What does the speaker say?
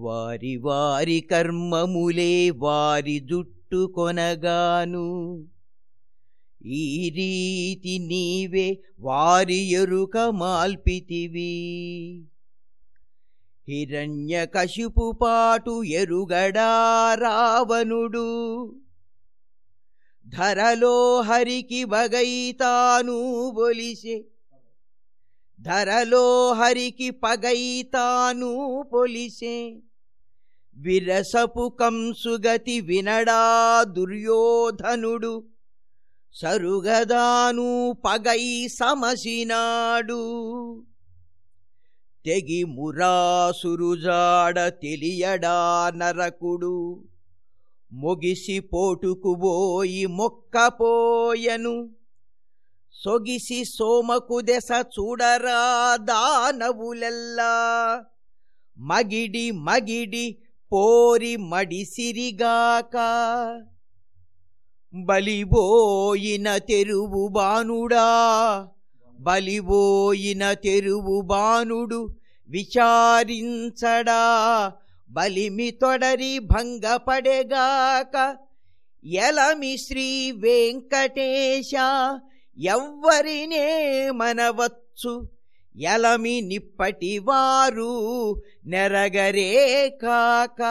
వారి వారి కర్మములే వారి జుట్టు కొనగాను. ఈ రీతి నీవే వారి ఎరుక మాల్పితివి. హిరణ్య కశిపు పాటు ఎరుగడా రావణుడు. ధరలో హరికి బగైతాను బొలిసే. ధరలో హరికి పగైతాను పొలిసే విరసపు కంసుగతి వినడా దుర్యోధనుడు. సరుగదాను పగై సమసినాడు. తెగి మురాసురుజాడ తెలియడా నరకుడు. మొగిసి పోటుకుబోయి మొక్కపోయను. సొగిసి సోమకు దెస చూడరా దానవులెల్లా. మగిడి మగిడి పోరి మడిసిరిగాక బలిబోయిన తెరువు బానుడా. బలిబోయిన తెరువు బానుడు విచారించడా. బలిమి తొడరి భంగపడెగాక. ఎలమి శ్రీ వెంకటేశ ఎవ్వరినే మనవచ్చు. ఎలమి నిప్పటి వారు నెరగరే కాక.